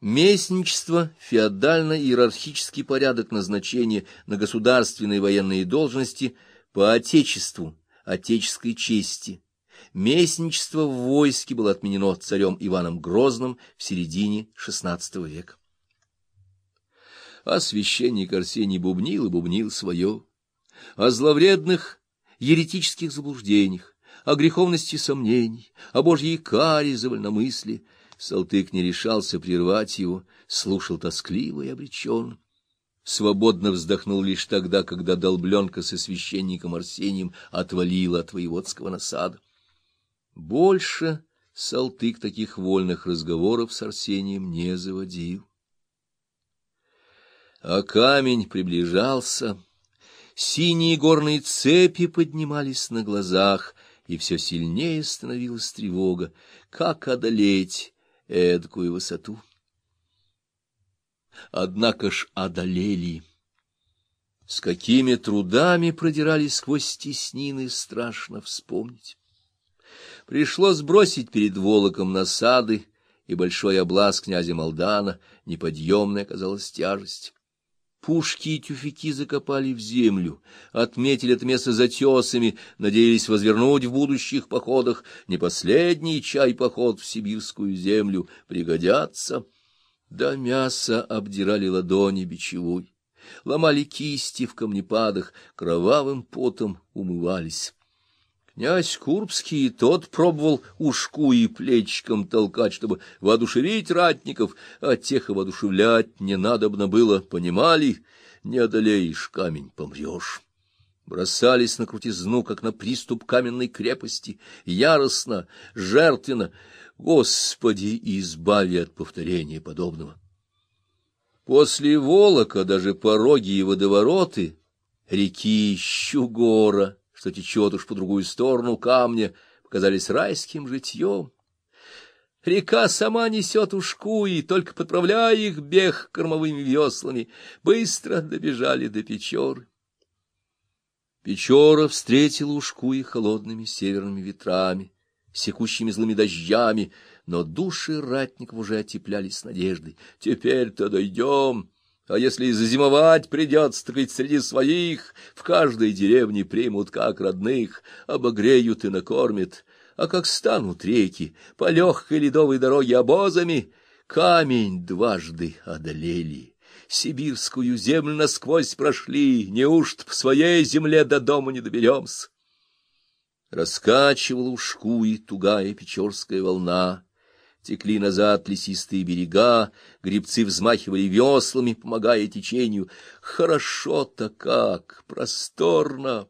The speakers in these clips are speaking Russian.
Местничество, феодально-иерархический порядок назначения на государственные военные должности по отечеству, отеческой чести. Местничество в войске было отменено царем Иваном Грозным в середине XVI века. А священник Арсений бубнил и бубнил свое. О зловредных еретических заблуждениях, о греховности сомнений, о Божьей каре за вольномыслие, Салтык не решался прервать его, слушал тоскливо и обреченно. Свободно вздохнул лишь тогда, когда долбленка со священником Арсением отвалила от воеводского насада. Больше Салтык таких вольных разговоров с Арсением не заводил. А камень приближался, синие горные цепи поднимались на глазах, и все сильнее становилась тревога. Как одолеть эдкую высоту. Однако ж одолели. С какими трудами продирались сквозь теснины, страшно вспомнить. Пришлось бросить перед Волоком насады, и большой облаз князя Молдана, неподъемная оказалась тяжесть. Пушки и тюфяки закопали в землю, отметили это место затесами, надеялись возвернуть в будущих походах не последний чай-поход в сибирскую землю, пригодятся. Да мясо обдирали ладони бичевой, ломали кисти в камнепадах, кровавым потом умывались. Князь Курбский тот пробовал ушку и плечиком толкать, чтобы воодушевить ратников, а тех и воодушевлять не надобно было, понимали, не одолеешь камень, помрешь. Бросались на крутизну, как на приступ каменной крепости, яростно, жертвенно. Господи, избави от повторения подобного. После Волока даже пороги и водовороты реки Щугора что течет уж по другую сторону камня, показались райским житьем. Река сама несет ушку, и только подправляя их бег кормовыми веслами, быстро добежали до Печоры. Печора встретила ушку и холодными северными ветрами, секущими злыми дождями, но души ратников уже отеплялись надеждой. Теперь-то дойдем. А если и зазимовать придется, так ведь среди своих в каждой деревне примут как родных, обогреют и накормят. А как станут реки по легкой ледовой дороге обозами, камень дважды одолели. Сибирскую землю насквозь прошли, неужто по своей земле до дома не доберемся? Раскачивала ушку и тугая печорская волна, текли назад лесистые берега, гребцы взмахивали веслами, помогая течению. Хорошо-то как, просторно!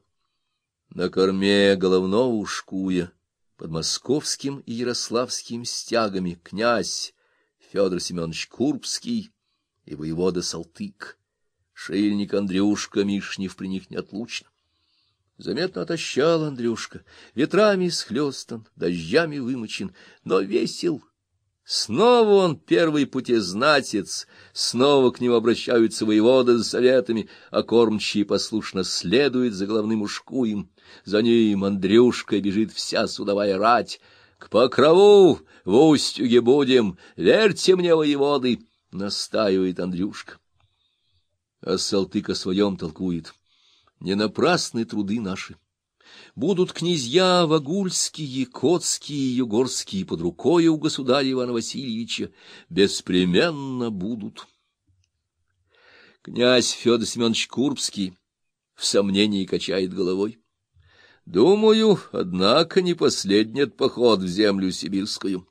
На корме головного ушкуя, под московским и ярославским стягами, князь Федор Семенович Курбский и воевода Салтык. Шильник Андрюшка Мишнев при них неотлучно. Заметно отощал Андрюшка, ветрами схлестан, дождями вымочен, но весел — Снова он первый путезнатец, снова к нему обращаются воеводы за советами, а кормчий послушно следует за главным ушкуем. За ним Андрюшка бежит вся судовая рать. К покрову в устюге будем, верьте мне, воеводы, — настаивает Андрюшка. А Салтык о своем толкует. Не напрасны труды наши. Будут князья Вагульские, Котские Югорские под рукой у государя Ивана Васильевича, беспременно будут. Князь Федор Семенович Курбский в сомнении качает головой. Думаю, однако, не последний поход в землю сибирскую.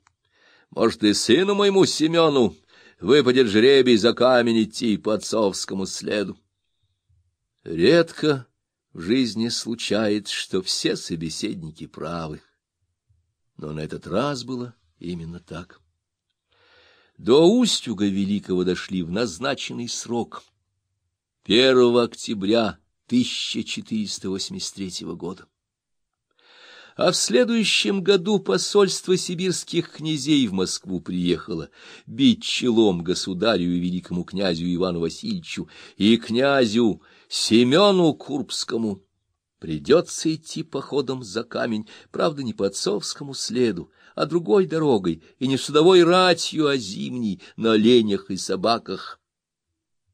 Может, и сыну моему Семену выпадет жребий за камень идти по отцовскому следу. Редко в жизни случается, что все собеседники правы. Но на этот раз было именно так. До Устюга Великого дошли в назначенный срок. 1 октября 1483 года. А в следующем году посольство сибирских князей в Москву приехало бить челом государю и великому князю Ивану Васильевичу и князю Семену Курбскому. Придется идти походом за камень, правда, не по отцовскому следу, а другой дорогой, и не судовой ратью, а зимней, на оленях и собаках.